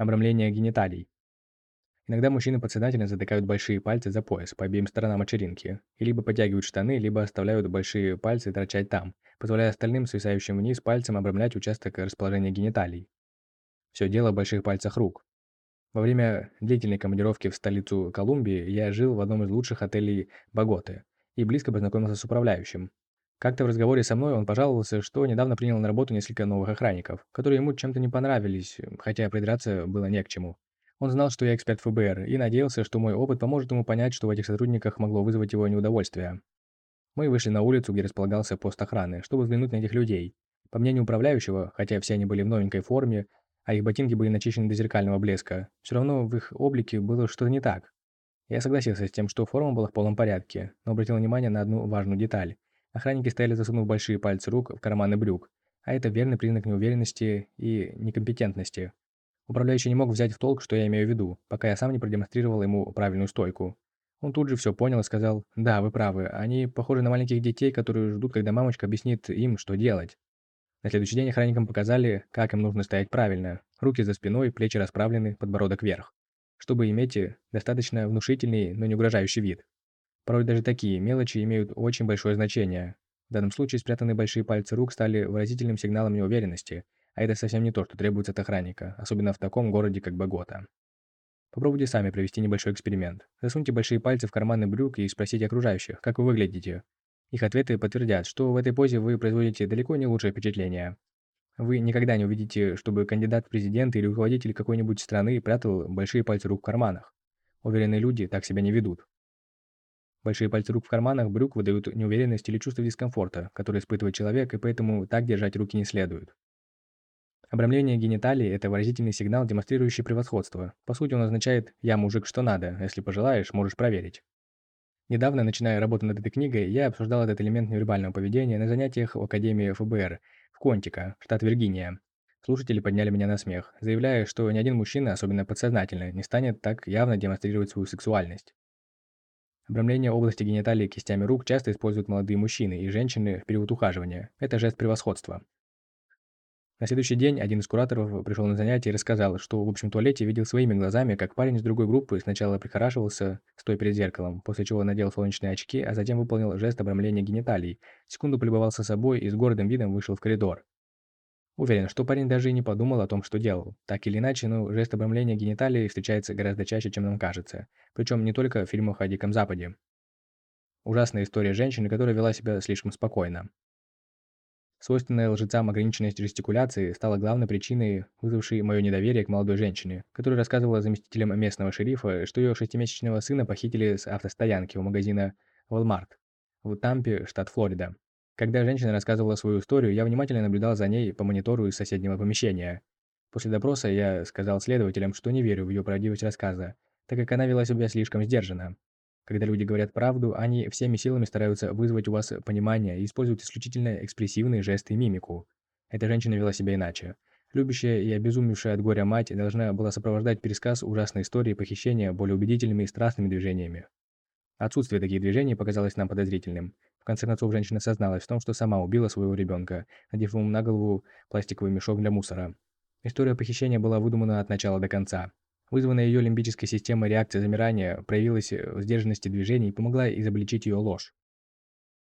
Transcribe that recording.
Обрамление гениталий. Иногда мужчины подсознательно затыкают большие пальцы за пояс по обеим сторонам от ширинки, и либо подтягивают штаны, либо оставляют большие пальцы торчать там, позволяя остальным, свисающим вниз пальцем, обрамлять участок расположения гениталий. Все дело в больших пальцах рук. Во время длительной командировки в столицу Колумбии я жил в одном из лучших отелей Боготы и близко познакомился с управляющим. Как-то в разговоре со мной он пожаловался, что недавно принял на работу несколько новых охранников, которые ему чем-то не понравились, хотя придраться было не к чему. Он знал, что я эксперт ФБР, и надеялся, что мой опыт поможет ему понять, что в этих сотрудниках могло вызвать его неудовольствие. Мы вышли на улицу, где располагался пост охраны, чтобы взглянуть на этих людей. По мнению управляющего, хотя все они были в новенькой форме, а их ботинки были начищены до зеркального блеска, все равно в их облике было что-то не так. Я согласился с тем, что форма была в полном порядке, но обратил внимание на одну важную деталь. Охранники стояли засунув большие пальцы рук в карманы брюк, а это верный признак неуверенности и некомпетентности. Управляющий не мог взять в толк, что я имею в виду, пока я сам не продемонстрировал ему правильную стойку. Он тут же все понял и сказал, «Да, вы правы, они похожи на маленьких детей, которые ждут, когда мамочка объяснит им, что делать». На следующий день охранникам показали, как им нужно стоять правильно. Руки за спиной, плечи расправлены, подбородок вверх. Чтобы иметь достаточно внушительный, но не угрожающий вид. Порой даже такие мелочи имеют очень большое значение. В данном случае спрятанные большие пальцы рук стали выразительным сигналом неуверенности, а это совсем не то, что требуется от охранника, особенно в таком городе, как Богота. Попробуйте сами провести небольшой эксперимент. Засуньте большие пальцы в карманы брюк и спросите окружающих, как вы выглядите. Их ответы подтвердят, что в этой позе вы производите далеко не лучшее впечатление. Вы никогда не увидите, чтобы кандидат в президенты или руководитель какой-нибудь страны прятал большие пальцы рук в карманах. Уверенные люди так себя не ведут. Большие пальцы рук в карманах брюк выдают неуверенность или чувство дискомфорта, которое испытывает человек, и поэтому так держать руки не следует. Обрамление гениталий – это выразительный сигнал, демонстрирующий превосходство. По сути, он означает «я мужик, что надо, если пожелаешь, можешь проверить». Недавно, начиная работу над этой книгой, я обсуждал этот элемент невербального поведения на занятиях в Академии ФБР в Контика, штат Виргиния. Слушатели подняли меня на смех, заявляя, что ни один мужчина, особенно подсознательно, не станет так явно демонстрировать свою сексуальность. Обрамление области гениталии кистями рук часто используют молодые мужчины и женщины в период ухаживания. Это жест превосходства. На следующий день один из кураторов пришел на занятие и рассказал, что в общем туалете видел своими глазами, как парень из другой группы сначала прихорашивался, стоя перед зеркалом, после чего надел солнечные очки, а затем выполнил жест обрамления гениталий, секунду полюбовался собой и с гордым видом вышел в коридор. Уверен, что парень даже и не подумал о том, что делал. Так или иначе, но жест обрамления гениталий встречается гораздо чаще, чем нам кажется. Причем не только в фильмах о Диком Западе. Ужасная история женщины, которая вела себя слишком спокойно. Свойственная лжецам ограниченность жестикуляции стала главной причиной, вызвавшей мое недоверие к молодой женщине, которая рассказывала заместителям местного шерифа, что ее шестимесячного сына похитили с автостоянки у магазина Walmart в Тампе, штат Флорида. Когда женщина рассказывала свою историю, я внимательно наблюдал за ней по монитору из соседнего помещения. После допроса я сказал следователям, что не верю в ее правдивость рассказа, так как она вела себя слишком сдержанно. Когда люди говорят правду, они всеми силами стараются вызвать у вас понимание и используют исключительно экспрессивные жесты и мимику. Эта женщина вела себя иначе. Любящая и обезумевшая от горя мать должна была сопровождать пересказ ужасной истории похищения более убедительными и страстными движениями. Отсутствие таких движений показалось нам подозрительным. Конце концов, женщина созналась в том, что сама убила своего ребенка, надев ему на голову пластиковый мешок для мусора. История похищения была выдумана от начала до конца. Вызванная ее лимбической системой реакция замирания проявилась в сдержанности движений и помогла изобличить ее ложь.